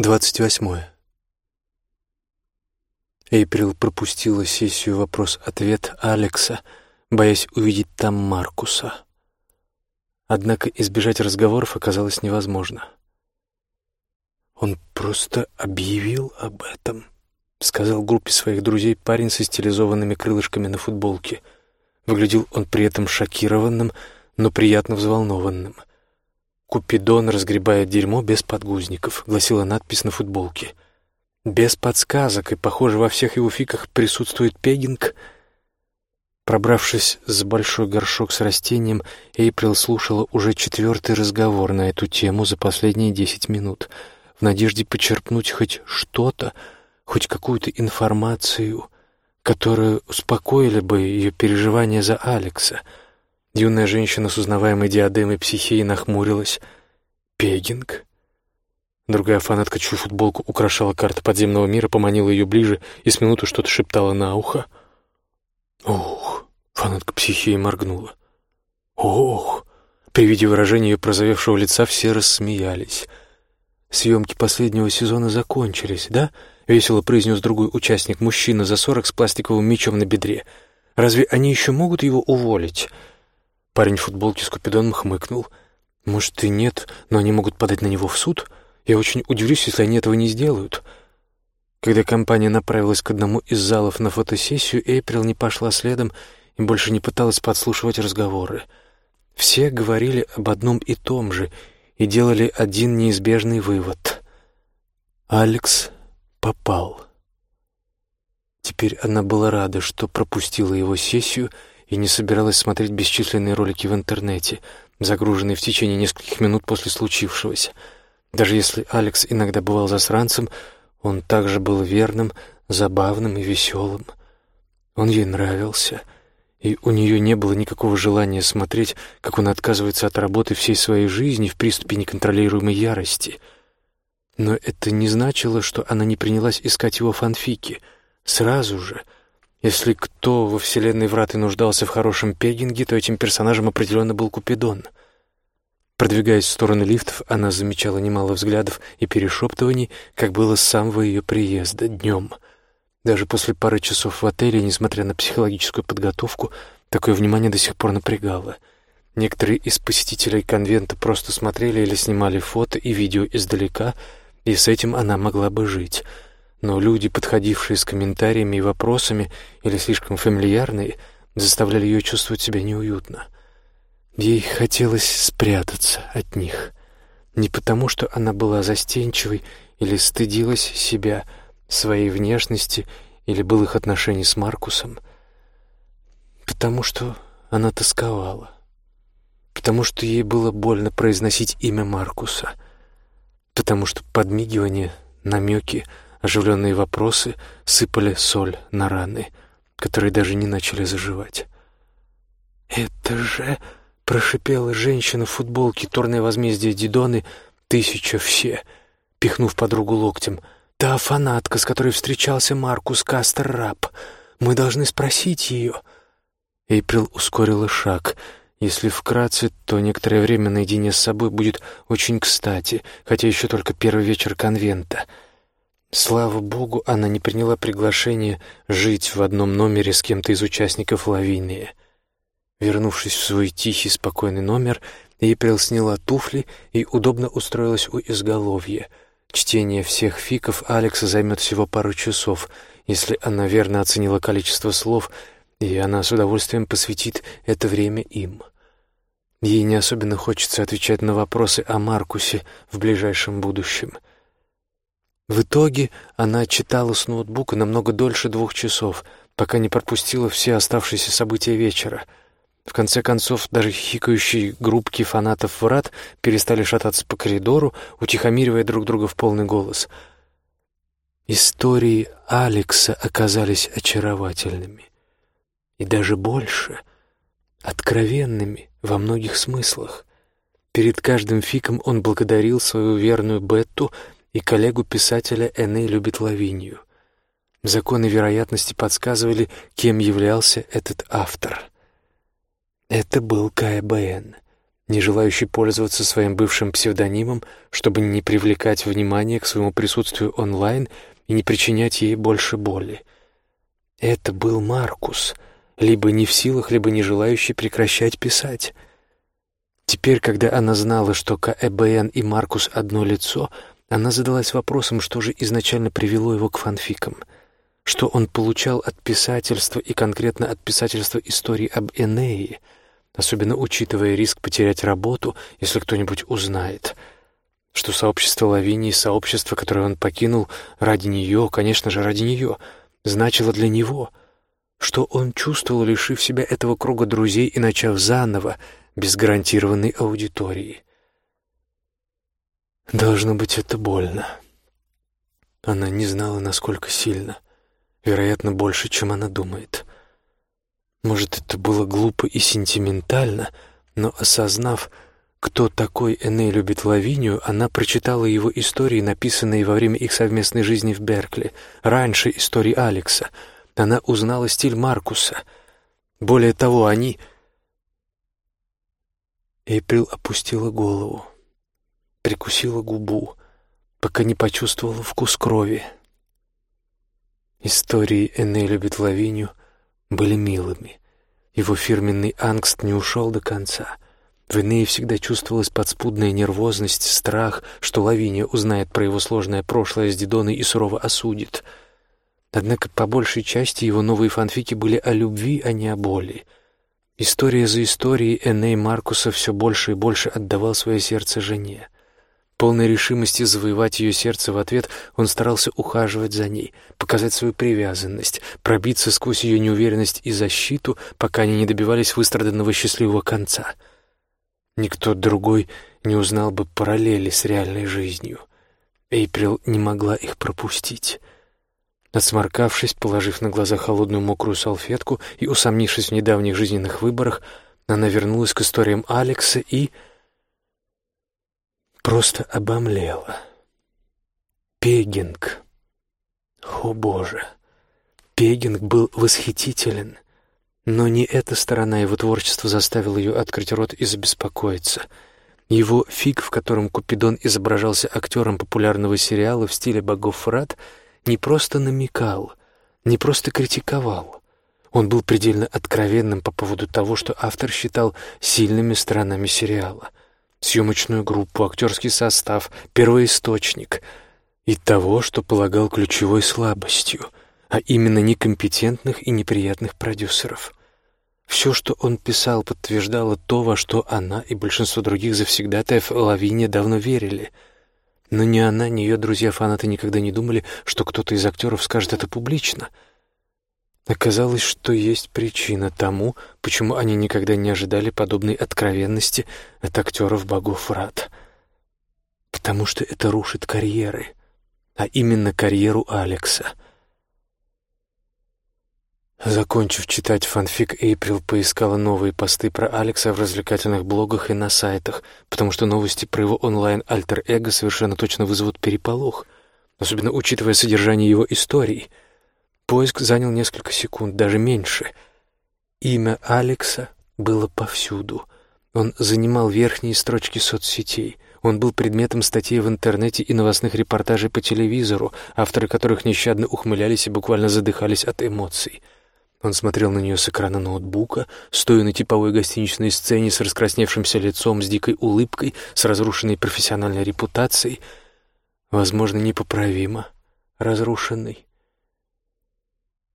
Двадцать восьмое. Эйприл пропустила сессию вопрос-ответ Алекса, боясь увидеть там Маркуса. Однако избежать разговоров оказалось невозможно. «Он просто объявил об этом», — сказал группе своих друзей парень со стилизованными крылышками на футболке. Выглядел он при этом шокированным, но приятно взволнованным — «Купидон разгребает дерьмо без подгузников», — гласила надпись на футболке. «Без подсказок, и, похоже, во всех его фиках присутствует пегинг». Пробравшись за большой горшок с растением, Эйприл слушала уже четвертый разговор на эту тему за последние десять минут, в надежде почерпнуть хоть что-то, хоть какую-то информацию, которая успокоили бы ее переживания за Алекса — Юная женщина с узнаваемой диадемой психии нахмурилась. «Пегинг?» Другая фанатка, чью футболку украшала карта подземного мира, поманила ее ближе и с минуту что-то шептала на ухо. «Ох!» — фанатка психии моргнула. «Ох!» При виде выражения ее прозовевшего лица все рассмеялись. «Съемки последнего сезона закончились, да?» — весело произнес другой участник, мужчина за сорок с пластиковым мечом на бедре. «Разве они еще могут его уволить?» Парень в футболке с Купидоном хмыкнул. «Может, и нет, но они могут подать на него в суд? Я очень удивлюсь, если они этого не сделают». Когда компания направилась к одному из залов на фотосессию, Эйприл не пошла следом и больше не пыталась подслушивать разговоры. Все говорили об одном и том же и делали один неизбежный вывод. Алекс попал. Теперь она была рада, что пропустила его сессию — и не собиралась смотреть бесчисленные ролики в интернете, загруженные в течение нескольких минут после случившегося. Даже если Алекс иногда бывал засранцем, он также был верным, забавным и веселым. Он ей нравился, и у нее не было никакого желания смотреть, как он отказывается от работы всей своей жизни в приступе неконтролируемой ярости. Но это не значило, что она не принялась искать его фанфики. Сразу же — если кто во вселенной Врат и нуждался в хорошем пегинге, то этим персонажем определенно был Купидон. Продвигаясь в сторону лифтов, она замечала немало взглядов и перешептываний, как было с самого ее приезда, днем. Даже после пары часов в отеле, несмотря на психологическую подготовку, такое внимание до сих пор напрягало. Некоторые из посетителей конвента просто смотрели или снимали фото и видео издалека, и с этим она могла бы жить — но люди, подходившие с комментариями и вопросами или слишком фамильярные, заставляли ее чувствовать себя неуютно. Ей хотелось спрятаться от них. Не потому, что она была застенчивой или стыдилась себя, своей внешности или былых отношений с Маркусом, потому что она тосковала, потому что ей было больно произносить имя Маркуса, потому что подмигивания, намеки — Оживленные вопросы сыпали соль на раны, которые даже не начали заживать. «Это же...» — прошипела женщина в футболке «Торное возмездие Дидоны. Тысяча все», пихнув подругу локтем. «Та фанатка, с которой встречался Маркус Кастер Раб. Мы должны спросить ее». Эйприл ускорила шаг. Если вкратце, то некоторое время наедине с собой будет очень кстати, хотя еще только первый вечер конвента — Слава богу, она не приняла приглашение жить в одном номере с кем-то из участников лавины. Вернувшись в свой тихий, спокойный номер, Эйприл сняла туфли и удобно устроилась у изголовья. Чтение всех фиков Алекса займет всего пару часов, если она верно оценила количество слов, и она с удовольствием посвятит это время им. Ей не особенно хочется отвечать на вопросы о Маркусе в ближайшем будущем — в итоге она читала с ноутбука намного дольше двух часов, пока не пропустила все оставшиеся события вечера. В конце концов, даже хихикающие группки фанатов врат перестали шататься по коридору, утихомиривая друг друга в полный голос. Истории Алекса оказались очаровательными. И даже больше — откровенными во многих смыслах. Перед каждым фиком он благодарил свою верную Бетту — и коллегу-писателя Эней любит Лавинию. Законы вероятности подсказывали, кем являлся этот автор. Это был КБН. не желающий пользоваться своим бывшим псевдонимом, чтобы не привлекать внимание к своему присутствию онлайн и не причинять ей больше боли. Это был Маркус, либо не в силах, либо не желающий прекращать писать. Теперь, когда она знала, что КЭБН и Маркус одно лицо, она задалась вопросом, что же изначально привело его к фанфикам, что он получал от писательства и конкретно от писательства истории об Энее — особенно учитывая риск потерять работу, если кто-нибудь узнает, что сообщество Лавинии, сообщество, которое он покинул ради нее, конечно же, ради нее, значило для него, что он чувствовал, лишив себя этого круга друзей и начав заново, без гарантированной аудитории. Должно быть, это больно. Она не знала, насколько сильно. Вероятно, больше, чем она думает. Может, это было глупо и сентиментально, но осознав, кто такой Эней любит Лавинию, она прочитала его истории, написанные во время их совместной жизни в Беркли, раньше истории Алекса. Она узнала стиль Маркуса. Более того, они... Эйприл опустила голову, прикусила губу, пока не почувствовала вкус крови. Истории Эней любит Лавинию были милыми. Его фирменный ангст не ушел до конца. В Энее всегда чувствовалась подспудная нервозность, страх, что Лавиния узнает про его сложное прошлое с Дидоной и сурово осудит. Однако по большей части его новые фанфики были о любви, а не о боли. История за историей Эней Маркуса все больше и больше отдавал свое сердце жене. Полной решимости завоевать ее сердце в ответ, он старался ухаживать за ней, показать свою привязанность, пробиться сквозь ее неуверенность и защиту, пока они не добивались выстраданного счастливого конца. Никто другой не узнал бы параллели с реальной жизнью. Эйприл не могла их пропустить. Отсморкавшись, положив на глаза холодную мокрую салфетку и усомнившись в недавних жизненных выборах, она вернулась к историям Алекса и просто обомлела. Пегинг. О, Боже! Пегинг был восхитителен, но не эта сторона его творчества заставила ее открыть рот и забеспокоиться. Его фиг, в котором Купидон изображался актером популярного сериала в стиле богов Фрат, не просто намекал, не просто критиковал. Он был предельно откровенным по поводу того, что автор считал сильными сторонами сериала — съемочную группу, актерский состав, первоисточник и того, что полагал ключевой слабостью, а именно некомпетентных и неприятных продюсеров. Все, что он писал, подтверждало то, во что она и большинство других завсегдатаев Лавиния давно верили. Но ни она, ни ее друзья-фанаты никогда не думали, что кто-то из актеров скажет это публично — Оказалось, что есть причина тому, почему они никогда не ожидали подобной откровенности от актеров богов Рад. Потому что это рушит карьеры, а именно карьеру Алекса. Закончив читать фанфик, Эйприл поискала новые посты про Алекса в развлекательных блогах и на сайтах, потому что новости про его онлайн-альтер-эго совершенно точно вызовут переполох, особенно учитывая содержание его историй — Поиск занял несколько секунд, даже меньше. Имя Алекса было повсюду. Он занимал верхние строчки соцсетей. Он был предметом статей в интернете и новостных репортажей по телевизору, авторы которых нещадно ухмылялись и буквально задыхались от эмоций. Он смотрел на нее с экрана ноутбука, стоя на типовой гостиничной сцене с раскрасневшимся лицом, с дикой улыбкой, с разрушенной профессиональной репутацией, возможно, непоправимо разрушенной.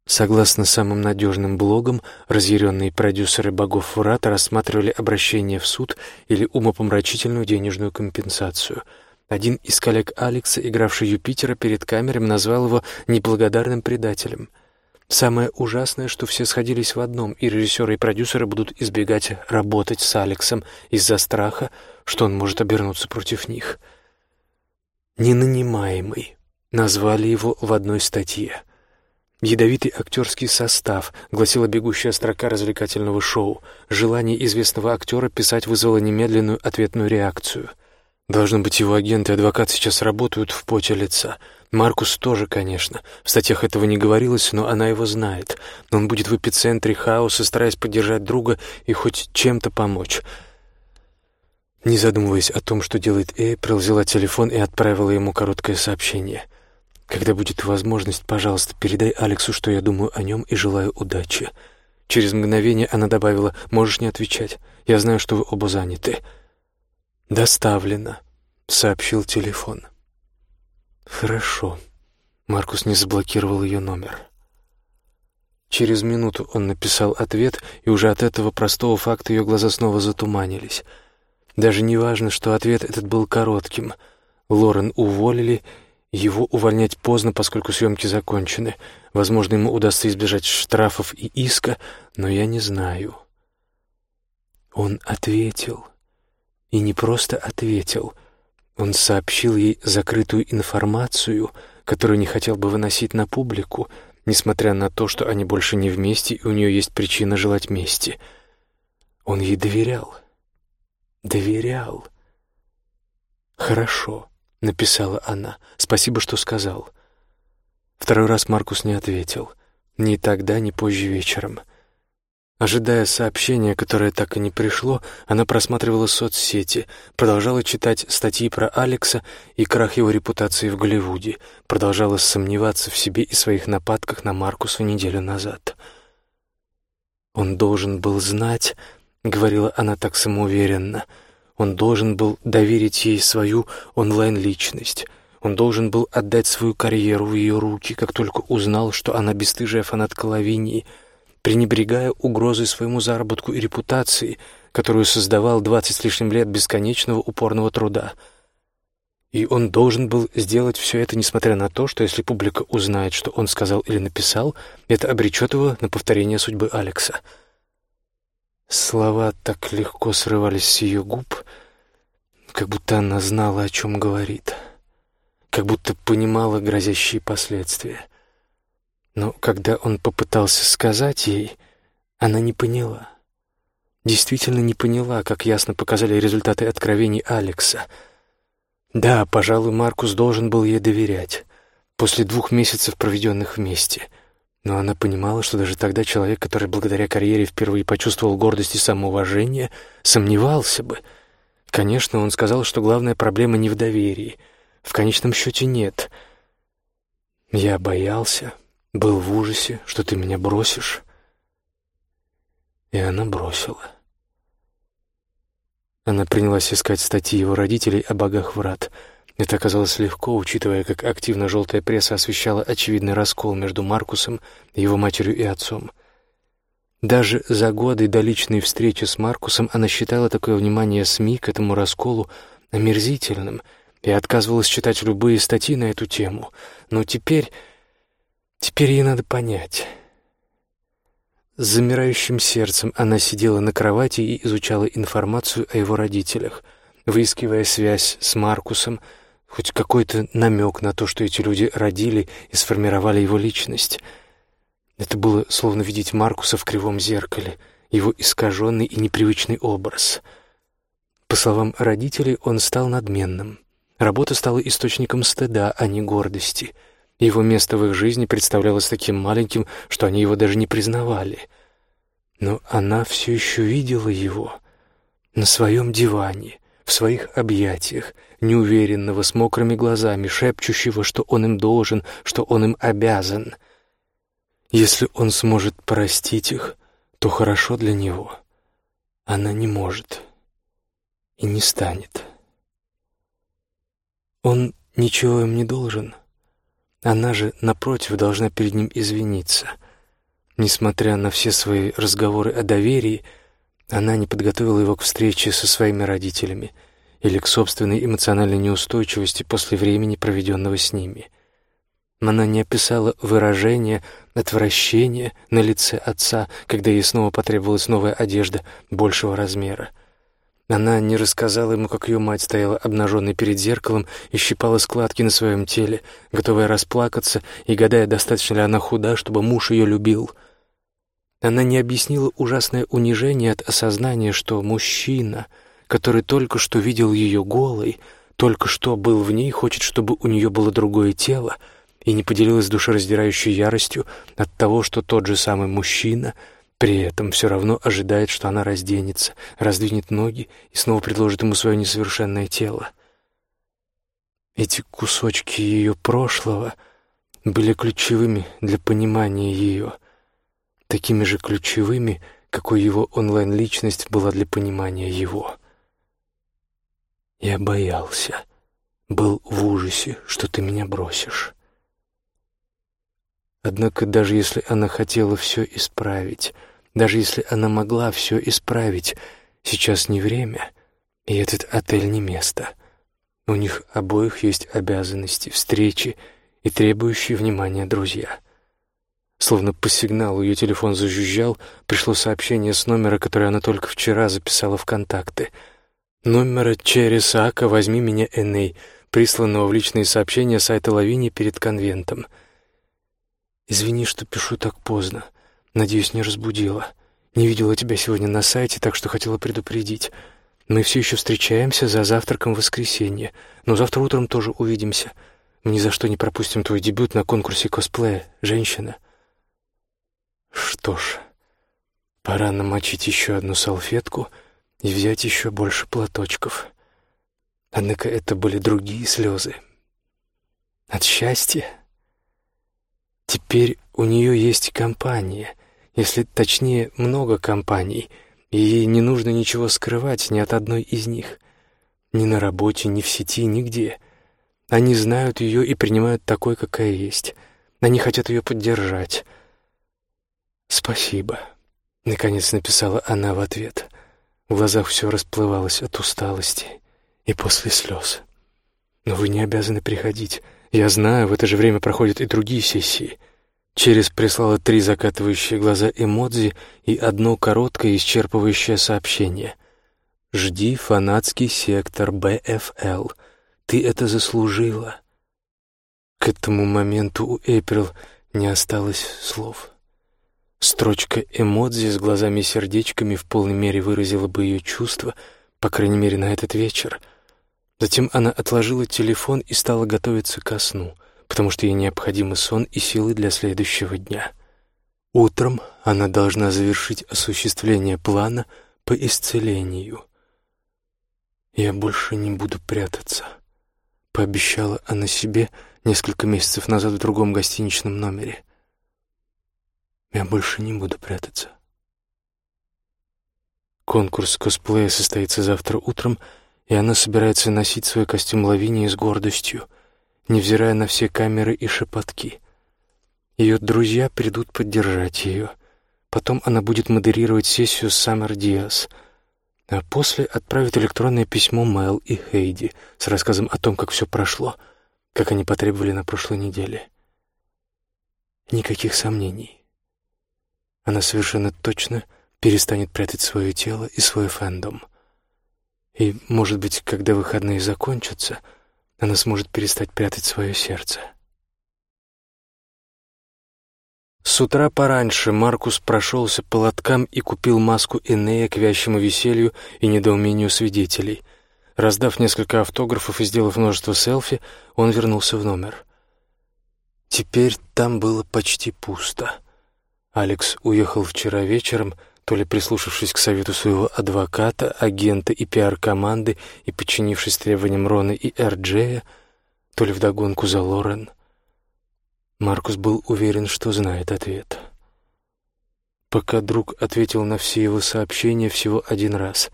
Согласно самым надежным блогам, разъяренные продюсеры богов Фурата рассматривали обращение в суд или умопомрачительную денежную компенсацию. Один из коллег Алекса, игравший Юпитера перед камерами, назвал его «неблагодарным предателем». Самое ужасное, что все сходились в одном, и режиссеры и продюсеры будут избегать работать с Алексом из-за страха, что он может обернуться против них. «Ненанимаемый» назвали его в одной статье — Ядовитый актерский состав, гласила бегущая строка развлекательного шоу. Желание известного актера писать вызвало немедленную ответную реакцию. Должно быть, его агент и адвокат сейчас работают в поте лица. Маркус тоже, конечно. В статьях этого не говорилось, но она его знает. Он будет в эпицентре хаоса, стараясь поддержать друга и хоть чем-то помочь. Не задумываясь о том, что делает Эйприл, взяла телефон и отправила ему короткое сообщение. «Когда будет возможность, пожалуйста, передай Алексу, что я думаю о нем и желаю удачи». Через мгновение она добавила «Можешь не отвечать. Я знаю, что вы оба заняты». «Доставлено», — сообщил телефон. «Хорошо». Маркус не заблокировал ее номер. Через минуту он написал ответ, и уже от этого простого факта ее глаза снова затуманились — даже не важно, что ответ этот был коротким. Лорен уволили, его увольнять поздно, поскольку съемки закончены. Возможно, ему удастся избежать штрафов и иска, но я не знаю. Он ответил. И не просто ответил. Он сообщил ей закрытую информацию, которую не хотел бы выносить на публику, несмотря на то, что они больше не вместе, и у нее есть причина желать мести. Он ей доверял доверял. «Хорошо», — написала она. «Спасибо, что сказал». Второй раз Маркус не ответил. Ни тогда, ни позже вечером. Ожидая сообщения, которое так и не пришло, она просматривала соцсети, продолжала читать статьи про Алекса и крах его репутации в Голливуде, продолжала сомневаться в себе и своих нападках на Маркуса неделю назад. Он должен был знать, — говорила она так самоуверенно. Он должен был доверить ей свою онлайн-личность. Он должен был отдать свою карьеру в ее руки, как только узнал, что она бесстыжая фанатка Лавинии, пренебрегая угрозой своему заработку и репутации, которую создавал двадцать с лишним лет бесконечного упорного труда. И он должен был сделать все это, несмотря на то, что если публика узнает, что он сказал или написал, это обречет его на повторение судьбы Алекса — Слова так легко срывались с ее губ, как будто она знала, о чем говорит, как будто понимала грозящие последствия. Но когда он попытался сказать ей, она не поняла. Действительно не поняла, как ясно показали результаты откровений Алекса. Да, пожалуй, Маркус должен был ей доверять. После двух месяцев, проведенных вместе — но она понимала, что даже тогда человек, который благодаря карьере впервые почувствовал гордость и самоуважение, сомневался бы. Конечно, он сказал, что главная проблема не в доверии. В конечном счете нет. Я боялся, был в ужасе, что ты меня бросишь. И она бросила. Она принялась искать статьи его родителей о богах врат — это оказалось легко, учитывая, как активно желтая пресса освещала очевидный раскол между Маркусом, его матерью и отцом. Даже за годы до личной встречи с Маркусом она считала такое внимание СМИ к этому расколу омерзительным и отказывалась читать любые статьи на эту тему. Но теперь... теперь ей надо понять... С замирающим сердцем она сидела на кровати и изучала информацию о его родителях, выискивая связь с Маркусом, хоть какой-то намек на то, что эти люди родили и сформировали его личность. Это было словно видеть Маркуса в кривом зеркале, его искаженный и непривычный образ. По словам родителей, он стал надменным. Работа стала источником стыда, а не гордости. Его место в их жизни представлялось таким маленьким, что они его даже не признавали. Но она все еще видела его на своем диване, в своих объятиях, неуверенного, с мокрыми глазами, шепчущего, что он им должен, что он им обязан. Если он сможет простить их, то хорошо для него. Она не может и не станет. Он ничего им не должен. Она же, напротив, должна перед ним извиниться. Несмотря на все свои разговоры о доверии, она не подготовила его к встрече со своими родителями или к собственной эмоциональной неустойчивости после времени, проведенного с ними. Она не описала выражение отвращения на лице отца, когда ей снова потребовалась новая одежда большего размера. Она не рассказала ему, как ее мать стояла обнаженной перед зеркалом и щипала складки на своем теле, готовая расплакаться и гадая, достаточно ли она худа, чтобы муж ее любил — она не объяснила ужасное унижение от осознания, что мужчина, который только что видел ее голой, только что был в ней, хочет, чтобы у нее было другое тело, и не поделилась душераздирающей яростью от того, что тот же самый мужчина При этом все равно ожидает, что она разденется, раздвинет ноги и снова предложит ему свое несовершенное тело. Эти кусочки ее прошлого были ключевыми для понимания ее, такими же ключевыми, какой его онлайн-личность была для понимания его. Я боялся, был в ужасе, что ты меня бросишь. Однако даже если она хотела все исправить, даже если она могла все исправить, сейчас не время, и этот отель не место. У них обоих есть обязанности, встречи и требующие внимания друзья. Словно по сигналу ее телефон зажужжал, пришло сообщение с номера, который она только вчера записала в контакты. Номера через Ака «Возьми меня, Эней», присланного в личные сообщения сайта Лавини перед конвентом — «Извини, что пишу так поздно. Надеюсь, не разбудила. Не видела тебя сегодня на сайте, так что хотела предупредить. Мы все еще встречаемся за завтраком в воскресенье, но завтра утром тоже увидимся. Мы ни за что не пропустим твой дебют на конкурсе косплея, женщина». Что ж, пора намочить еще одну салфетку и взять еще больше платочков. Однако это были другие слезы. От счастья. Теперь у нее есть компания, если точнее, много компаний, и ей не нужно ничего скрывать ни от одной из них. Ни на работе, ни в сети, нигде. Они знают ее и принимают такой, какая есть. Они хотят ее поддержать. «Спасибо», — наконец написала она в ответ. В глазах все расплывалось от усталости и после слез. «Но вы не обязаны приходить. Я знаю, в это же время проходят и другие сессии. Через прислала три закатывающие глаза эмодзи и одно короткое исчерпывающее сообщение. «Жди фанатский сектор БФЛ. Ты это заслужила». К этому моменту у Эйприл не осталось слов. Строчка эмодзи с глазами-сердечками в полной мере выразила бы ее чувства, по крайней мере, на этот вечер — Затем она отложила телефон и стала готовиться ко сну, потому что ей необходимы сон и силы для следующего дня. Утром она должна завершить осуществление плана по исцелению. «Я больше не буду прятаться», — пообещала она себе несколько месяцев назад в другом гостиничном номере. «Я больше не буду прятаться». Конкурс косплея состоится завтра утром — и она собирается носить свой костюм Лавинии с гордостью, невзирая на все камеры и шепотки. Ее друзья придут поддержать ее. Потом она будет модерировать сессию с Саммер Диас, а после отправит электронное письмо Мэл и Хейди с рассказом о том, как все прошло, как они потребовали на прошлой неделе. Никаких сомнений. Она совершенно точно перестанет прятать свое тело и свой фэндом — и, может быть, когда выходные закончатся, она сможет перестать прятать свое сердце. С утра пораньше Маркус прошелся по лоткам и купил маску Энея к вящему веселью и недоумению свидетелей. Раздав несколько автографов и сделав множество селфи, он вернулся в номер. Теперь там было почти пусто. Алекс уехал вчера вечером, то ли прислушавшись к совету своего адвоката, агента и пиар-команды и подчинившись требованиям Рона и Эрджея, то ли вдогонку за Лорен. Маркус был уверен, что знает ответ. Пока друг ответил на все его сообщения всего один раз.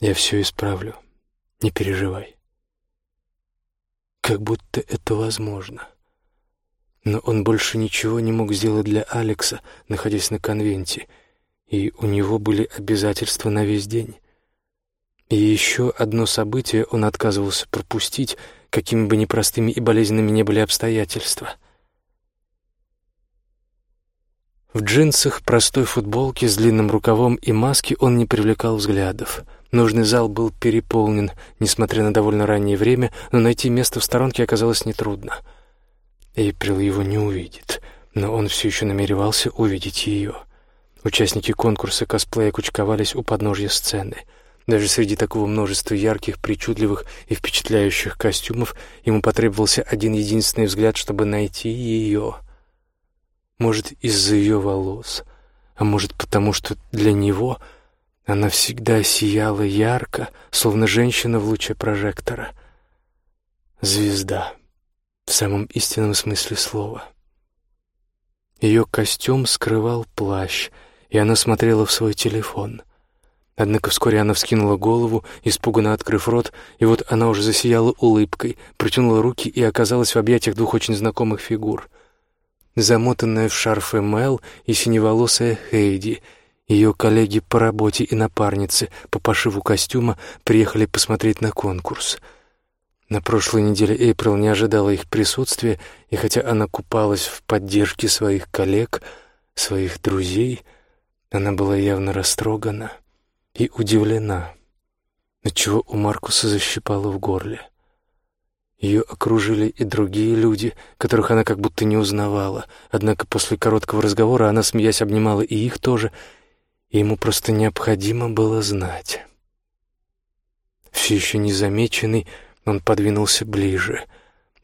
«Я все исправлю, не переживай». Как будто это возможно. Но он больше ничего не мог сделать для Алекса, находясь на конвенте — и у него были обязательства на весь день. И еще одно событие он отказывался пропустить, какими бы непростыми и болезненными не были обстоятельства. В джинсах, простой футболке с длинным рукавом и маске он не привлекал взглядов. Нужный зал был переполнен, несмотря на довольно раннее время, но найти место в сторонке оказалось нетрудно. Эйприл его не увидит, но он все еще намеревался увидеть ее — Участники конкурса косплея кучковались у подножья сцены. Даже среди такого множества ярких, причудливых и впечатляющих костюмов ему потребовался один единственный взгляд, чтобы найти ее. Может, из-за ее волос, а может потому, что для него она всегда сияла ярко, словно женщина в луче прожектора. Звезда, в самом истинном смысле слова. Ее костюм скрывал плащ, и она смотрела в свой телефон — Однако вскоре она вскинула голову, испуганно открыв рот, и вот она уже засияла улыбкой, протянула руки и оказалась в объятиях двух очень знакомых фигур. Замотанная в шарфы Мел и синеволосая Хейди, ее коллеги по работе и напарницы по пошиву костюма приехали посмотреть на конкурс. На прошлой неделе Эйприл не ожидала их присутствия, и хотя она купалась в поддержке своих коллег, своих друзей, она была явно растрогана и удивлена, отчего у Маркуса защипало в горле. Ее окружили и другие люди, которых она как будто не узнавала, однако после короткого разговора она, смеясь, обнимала и их тоже, и ему просто необходимо было знать. Все еще незамеченный, он подвинулся ближе,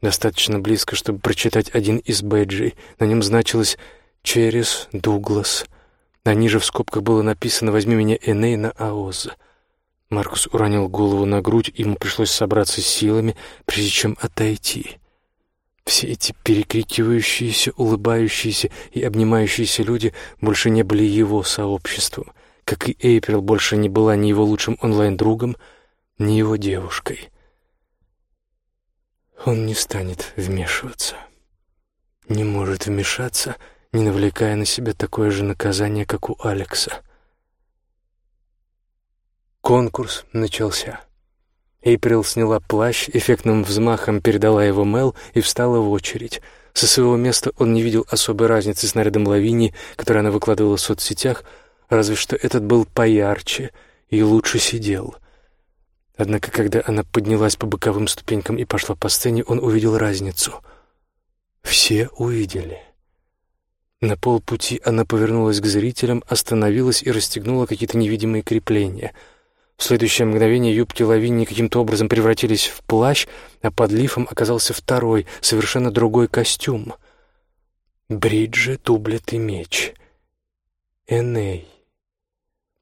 достаточно близко, чтобы прочитать один из бэджей. На нем значилось «Черес Дуглас», а ниже в скобках было написано «Возьми меня, Эней, на Аоз». Маркус уронил голову на грудь, ему пришлось собраться с силами, прежде чем отойти. Все эти перекрикивающиеся, улыбающиеся и обнимающиеся люди больше не были его сообществом, как и Эйприл больше не была ни его лучшим онлайн-другом, ни его девушкой. Он не станет вмешиваться, не может вмешаться — не навлекая на себя такое же наказание, как у Алекса. Конкурс начался. Эйприл сняла плащ, эффектным взмахом передала его Мел и встала в очередь. Со своего места он не видел особой разницы с нарядом Лавини, который она выкладывала в соцсетях, разве что этот был поярче и лучше сидел. Однако, когда она поднялась по боковым ступенькам и пошла по сцене, он увидел разницу. Все увидели. На полпути она повернулась к зрителям, остановилась и расстегнула какие-то невидимые крепления. В следующее мгновение юбки Лавинии каким-то образом превратились в плащ, а под лифом оказался второй, совершенно другой костюм. Бриджи, дублет и меч. Эней.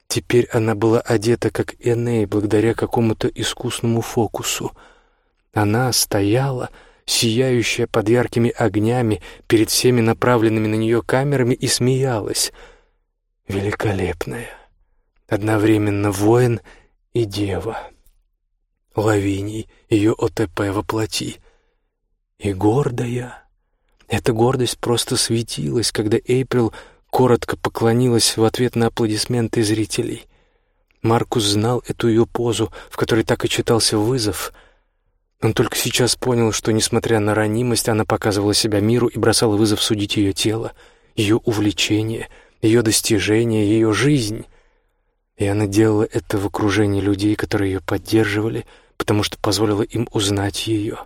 Теперь она была одета как Эней благодаря какому-то искусному фокусу. Она стояла сияющая под яркими огнями перед всеми направленными на нее камерами и смеялась. Великолепная. Одновременно воин и дева. Лавиний, ее ОТП воплоти. И гордая. Эта гордость просто светилась, когда Эйприл коротко поклонилась в ответ на аплодисменты зрителей. Маркус знал эту ее позу, в которой так и читался вызов — он только сейчас понял, что, несмотря на ранимость, она показывала себя миру и бросала вызов судить ее тело, ее увлечение, ее достижения, ее жизнь. И она делала это в окружении людей, которые ее поддерживали, потому что позволила им узнать ее,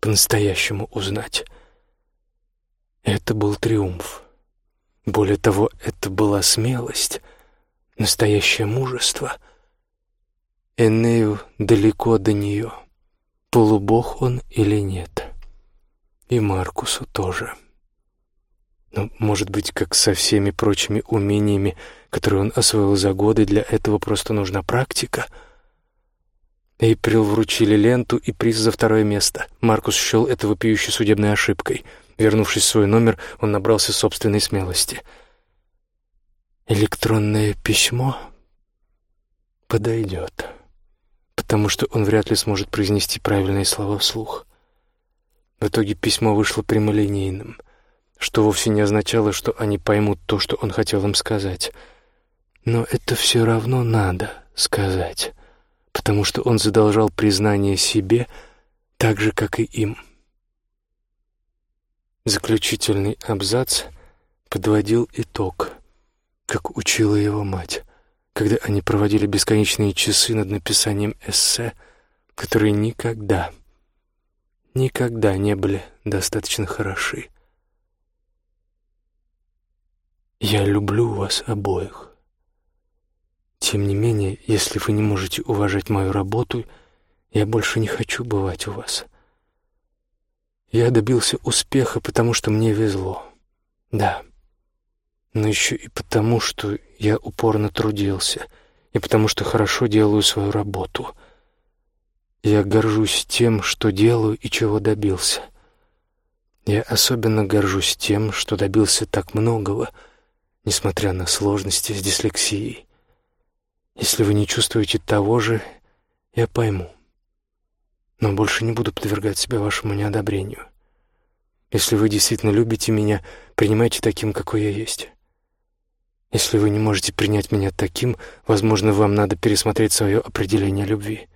по-настоящему узнать. Это был триумф. Более того, это была смелость, настоящее мужество. Энею далеко до нее — полубог он или нет. И Маркусу тоже. Но, может быть, как со всеми прочими умениями, которые он освоил за годы, для этого просто нужна практика. Эйприл вручили ленту и приз за второе место. Маркус счел это вопиющей судебной ошибкой. Вернувшись в свой номер, он набрался собственной смелости. «Электронное письмо подойдет» потому что он вряд ли сможет произнести правильные слова вслух. В итоге письмо вышло прямолинейным, что вовсе не означало, что они поймут то, что он хотел им сказать. Но это все равно надо сказать, потому что он задолжал признание себе так же, как и им. Заключительный абзац подводил итог, как учила его мать когда они проводили бесконечные часы над написанием эссе, которые никогда, никогда не были достаточно хороши. Я люблю вас обоих. Тем не менее, если вы не можете уважать мою работу, я больше не хочу бывать у вас. Я добился успеха, потому что мне везло. Да. но еще и потому, что я упорно трудился, и потому что хорошо делаю свою работу. Я горжусь тем, что делаю и чего добился. Я особенно горжусь тем, что добился так многого, несмотря на сложности с дислексией. Если вы не чувствуете того же, я пойму. Но больше не буду подвергать себя вашему неодобрению. Если вы действительно любите меня, принимайте таким, какой я есть. Если вы не можете принять меня таким, возможно, вам надо пересмотреть свое определение любви.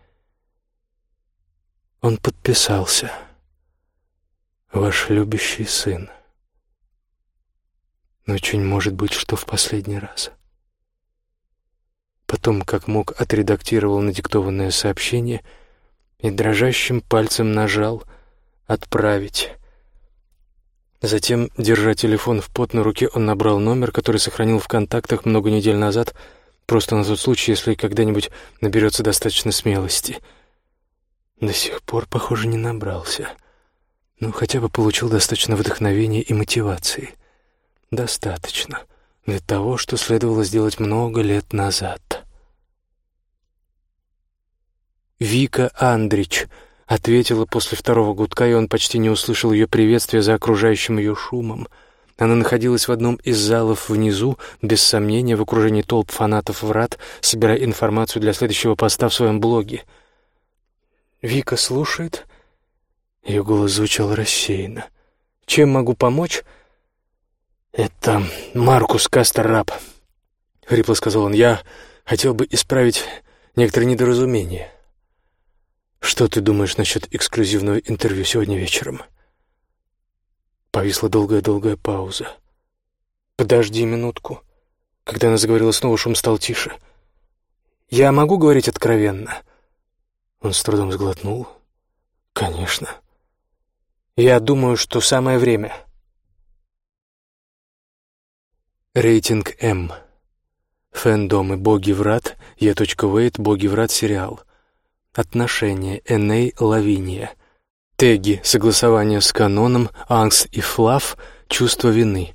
Он подписался. Ваш любящий сын. Очень может быть, что в последний раз. Потом, как мог, отредактировал надиктованное сообщение и дрожащим пальцем нажал «Отправить». Затем, держа телефон в потной руке, он набрал номер, который сохранил в контактах много недель назад, просто на тот случай, если когда-нибудь наберется достаточно смелости. До сих пор, похоже, не набрался. Но хотя бы получил достаточно вдохновения и мотивации. Достаточно для того, что следовало сделать много лет назад. Вика Андрич — Ответила после второго гудка, и он почти не услышал ее приветствия за окружающим ее шумом. Она находилась в одном из залов внизу, без сомнения, в окружении толп фанатов врат, собирая информацию для следующего поста в своем блоге. «Вика слушает?» Ее голос звучал рассеянно. «Чем могу помочь?» «Это Маркус Кастеррап», — хрипло сказал он. «Я хотел бы исправить некоторые недоразумения». «Что ты думаешь насчет эксклюзивного интервью сегодня вечером?» Повисла долгая-долгая пауза. «Подожди минутку». Когда она заговорила снова, шум стал тише. «Я могу говорить откровенно?» Он с трудом сглотнул. «Конечно. Я думаю, что самое время». Рейтинг М. Фэндомы «Боги врат», Е.Вейт, «Боги врат» сериал. Отношения Эней Лавиния. Теги. Согласование с каноном. Ангс и Флав. Чувство вины.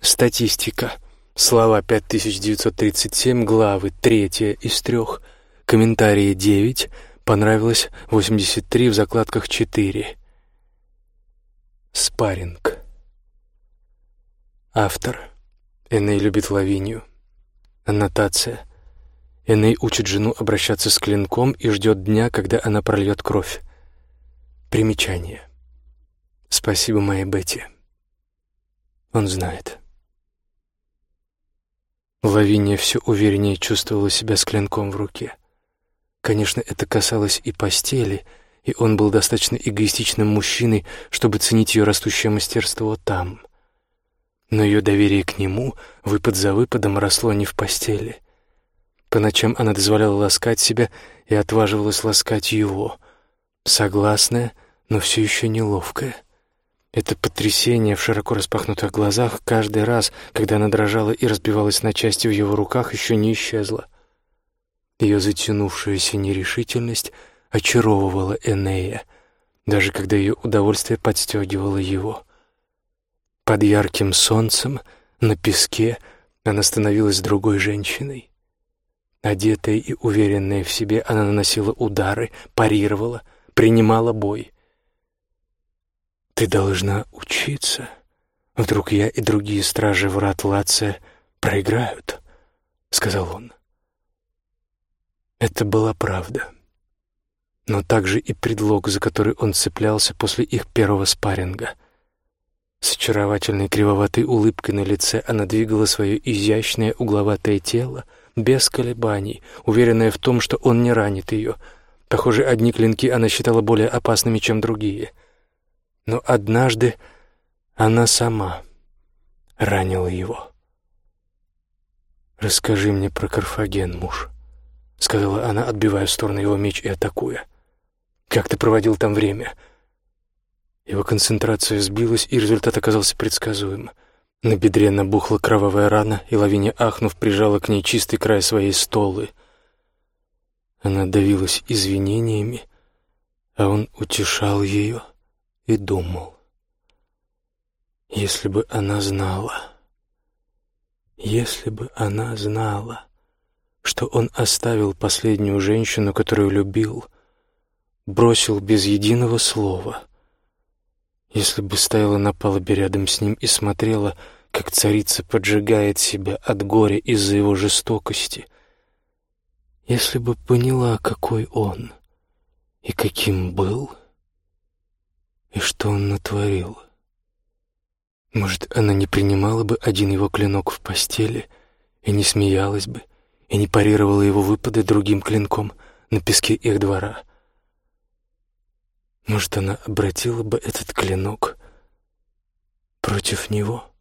Статистика. Слова 5937, главы, третья из трех. Комментарии 9. Понравилось 83 в закладках 4. Спарринг. Автор. Эней любит Лавинию. Аннотация. Эней учит жену обращаться с клинком и ждет дня, когда она прольет кровь. Примечание. Спасибо моей Бетти. Он знает. Лавиния все увереннее чувствовала себя с клинком в руке. Конечно, это касалось и постели, и он был достаточно эгоистичным мужчиной, чтобы ценить ее растущее мастерство там. Но ее доверие к нему выпад за выпадом росло не в постели — по ночам она дозволяла ласкать себя и отваживалась ласкать его. Согласная, но все еще неловкая. Это потрясение в широко распахнутых глазах каждый раз, когда она дрожала и разбивалась на части в его руках, еще не исчезло. Ее затянувшаяся нерешительность очаровывала Энея, даже когда ее удовольствие подстегивало его. Под ярким солнцем, на песке, она становилась другой женщиной. Одетая и уверенная в себе, она наносила удары, парировала, принимала бой. «Ты должна учиться. Вдруг я и другие стражи врат Лация проиграют», — сказал он. Это была правда. Но также и предлог, за который он цеплялся после их первого спарринга. С очаровательной кривоватой улыбкой на лице она двигала свое изящное угловатое тело — без колебаний, уверенная в том, что он не ранит ее. Похоже, одни клинки она считала более опасными, чем другие. Но однажды она сама ранила его. «Расскажи мне про Карфаген, муж», — сказала она, отбивая в сторону его меч и атакуя. «Как ты проводил там время?» Его концентрация сбилась, и результат оказался предсказуем — на бедре набухла кровавая рана, и Лавиния, ахнув, прижала к ней чистый край своей столы. Она давилась извинениями, а он утешал ее и думал. Если бы она знала, Если бы она знала, что он оставил последнюю женщину, которую любил, бросил без единого слова. Если бы стояла на палубе рядом с ним и смотрела, как царица поджигает себя от горя из-за его жестокости. Если бы поняла, какой он и каким был, и что он натворил. Может, она не принимала бы один его клинок в постели и не смеялась бы, и не парировала его выпады другим клинком на песке их двора. Может, она обратила бы этот клинок против него.